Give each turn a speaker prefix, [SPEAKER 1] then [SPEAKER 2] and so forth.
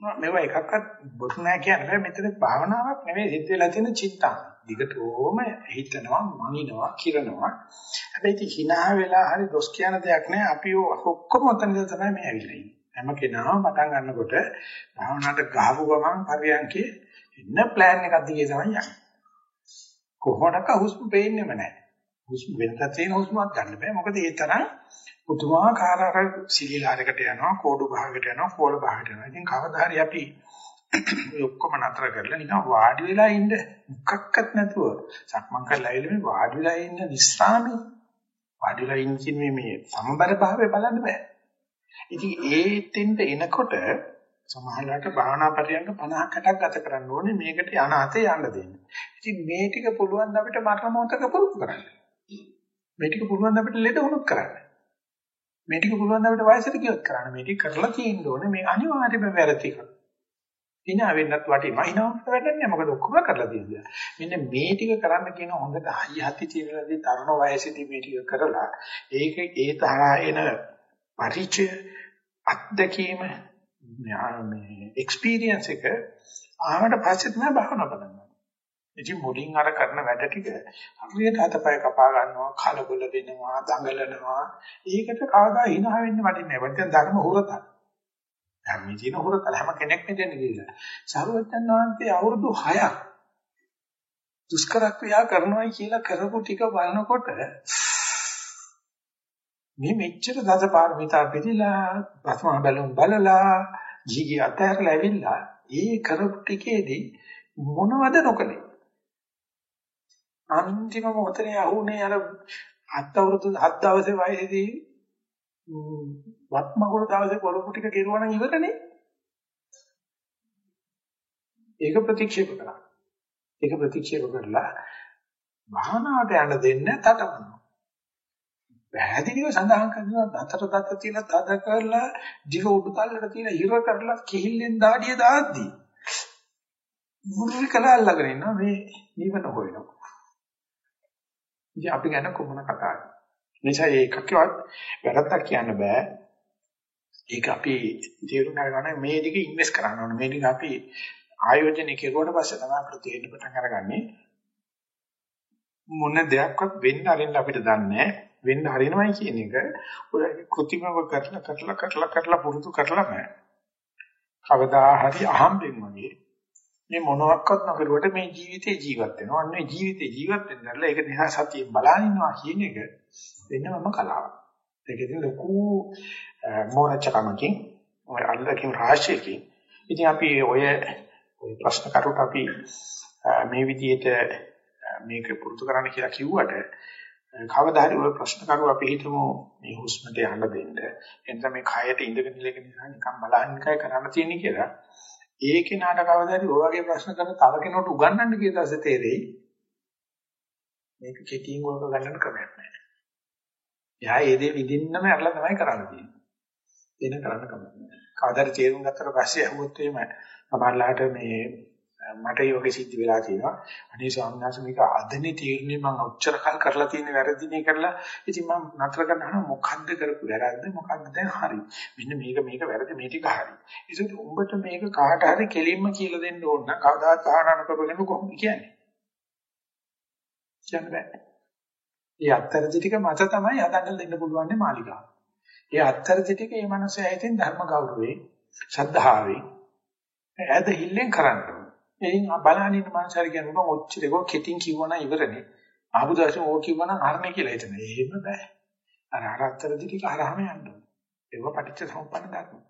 [SPEAKER 1] මේව එකක්වත් බොරු නෑ කියන්නේ මෙතන භාවනාවක් නෙවෙයි සිද්ධ වෙලා තියෙන චිත්තා. දිගටම හිතනවා, මනිනවා, කිරනවා. හැබැයි ඉතින් hina වෙලා හරි දොස් කියන දෙයක් නෑ. අපි ඔක්කොම ඔතනද තමයි මේ ඇවිල්ලා ඉන්නේ. හැම කෙනාම පටන් ගන්නකොට භාවනාවට ගහපු ගමන් පරියන්කේ ඉන්න plan එකක් දිගේ තමයි යන්නේ. කොහොමඩක හුස්ම පේන්නේම නැහැ. හුස්ම වෙනත තියෙන හුස්මක් ගන්න බෑ. මොකද ඒ තරම් පුදුමාකාර අර සිලිලාරයකට යනවා, කෝඩු භාගයකට යනවා, කෝල භාගයකට යනවා. ඉතින් කවදා හරි අපි ඔය ඔක්කොම නතර කරලා නිකන් වාඩි වෙලා ඉන්න මොකක්වත් නැතුව සක්මන් කරලා ඉල්ල මේ වාඩි වෙලා ඉන්න විස්රාමී වාඩි වෙලා ඉන්න කියන්නේ මේ සමබර භාවය බලන්න බෑ. ඉතින් ඒ තෙන්ට එනකොට සමහරවිට භාවනා පරියන්ක 50කට ගත කරන්න ඕනේ මේකට අනාතේ යන්න දෙන්න. ඉතින් මේ ටික පුළුවන් අපිට මරණ මොහතක පුරුදු කරන්න. මේ ටික පුළුවන් අපිට ලෙඩ වුණොත් කරන්න. මේ ටික පුළුවන් අපිට වයසට ගියොත් කරන්න. මේ ටික කරලා තියෙන්න ඕනේ මේ අනිවාර්යයෙන්ම වැරදි එකක්. hina වෙන්නත් වටිනවා. hinaවට වැඩන්නේ මොකද ඔක්කොම කරලා තියෙනවා. මෙන්න මේ ටික කරන්න කියන හොඳට හයි හති තියෙනදී තරුණ වයසේදී මේ ටික කරලා ඒක ඒ තරහා එන පරිචය අත්දැකීම මේ එක්ස්පීරියන්ස් එක ආවට පස්සේ තමයි භාවනා කරන්නේ. ඉතින් මුලින් අර කරන වැඩ ටික හරියට අතපය කපා ගන්නවා, කලබල වෙනවා, දඟලනවා. ඒකට කවදා hina වෙන්න වටින්නේ නැහැ. දැන් ධර්ම හුරතක්. ධර්මයේ තියෙන හුරතල හැම කෙනෙක්ම දෙන්නේ කියලා. සරුවචන් වහන්සේ අවුරුදු 6ක් දුෂ්කර ක්‍රියා කරනවායි කියලා කරපු ටික බලනකොට මේ මෙච්චර දස පාරමිතා පිළිලා ප්‍රථම බැලුම් බලලා ජීගි අතහැරලා ඇවිල්ලා ඒ කරපු ටිකේදී මොනවද නොකලේ අන්තිම මොහොතේ අහුනේ අර හත් අවුරුදු හත් දවසේ වයසේදී වත්මගුරු දවසේ කරපු ටික කෙරුවා නම් ඉවරනේ. ඒක ප්‍රතික්ෂේප කරා. ඒක ප්‍රතික්ෂේප කරලා භාවනාවට යන්න දෙන්න තටමනවා පැහැදිලිව සඳහන් කරනවා දතර දත තියලා තද කරලා දිව උඩුතල්ලට තියලා හිර කරලා කිහිල්ලෙන් දාඩිය දාද්දි. මුරුල් කළා අල්ලගෙන ඉන්නවා මේ නිවන හොයනවා. ඉතින් අපි ගැන කොහොමද කතා කරන්නේ? නිසා ඒකකවත් වැරද්දක් කියන්න බෑ. ඒක අපි තේරුම් ගන්න මේ ටික ඉන්වෙස්ට් කරන්න ඕනේ. මේ ටික අපි ආයෝජනය කෙරුවට පස්සේ තමයි අපිට තේරෙන්න පටන් අරගන්නේ මොන දෙයක්වත් වෙන්න අරින්න අපිට දන්නේ නැහැ. වෙන්න හරිනවයි කියන එක ඔය කෘතිමව කරලා කරලා කරලා කරලා පුරුදු කරලාම කවදා හරි අහම්බෙන් වගේ මේ මොනවත් නොකරුවට මේ ජීවිතේ ජීවත් වෙනවා. අන්න ජීවිතේ ජීවත් වෙන්නදලා ඒක නිසා සතියෙන් බලන් ඉන්නවා කියන එක වෙනමම කලාවක්. ඒකෙදී ලොකු මොරචකමකින් ඔය අල්ලකින් රාශියකින් ඉතින් අපි ඔය ඔය ප්‍රශ්න කරුට අපි මේ විදිහට මේක පුරුදු කරන්න කියලා කිව්වට කවදා හරි ওই ප්‍රශ්න කරුව අපි හිතමු මේ හුස්මට යන්න දෙන්න. එතන මේ කයට ඉඳගෙන ඉලක නිසා නිකන් බලන්න එකයි කරන්න තියෙන්නේ කියලා. ඒ කෙනාට කවදා හරි ඔය වගේ ප්‍රශ්න කරන තව කෙනෙකුට උගන්වන්න කියන දවසේ තේරෙයි. මේක කෙටියෙන් වලක ගන්නන ක්‍රමයක් නෑ. එයා ඒ දේ විඳින්නම අරලා තමයි කරන්න තියෙන්නේ. එන කරන්න කමක් නෑ. කවදා හරි තේරුම් ගත්තට පස්සේ අහුවොත් එහෙම සමහරලාට මේ මට ඒ වගේ සිද්ධ වෙලා තියෙනවා. අනේ ස්වාමීන් වහන්සේ මේක අදනේ තීරණේ මම ඔච්චර කල් කරලා තියෙන වැරදිනේ කරලා ඉතින් මම නතර කරනවා මොකද්ද කරපු වැරද්ද මොකද්ද දැන් හරි. මෙන්න මේක මේක වැරදි මේ ටික හරි. ඒසත් උඹට මේක කාට හරි කෙලින්ම කියලා දෙන්න ඕන නම් කවදාත් ආහාරන කරගෙන කොහොමද කියන්නේ? කියන්න බෑ. ඒ අත්තරදි ටික මත තමයි හදන්න දෙන්න පුළුවන් මාලිකාව. ඒ අත්තරදි ටික මේ මනසේ ඇතින් ධර්ම ගෞරවේ, ශ්‍රද්ධාවේ ඇදහිල්ලෙන් කරන්නේ. එයින් බලහන් ඉන්න මනසාර කියනවා ඔච්චර ඒක කෙටින් කිව්වනම් ඉවරනේ. ආපු දවසේ ඕක කිව්වනම් හරන්නේ කියලා හිතන. එහෙම බෑ. අර අරත්තර දිටි කරාම යන්න ඕනේ. ඒක පටිච්ච සමුප්පන්න ධර්ම.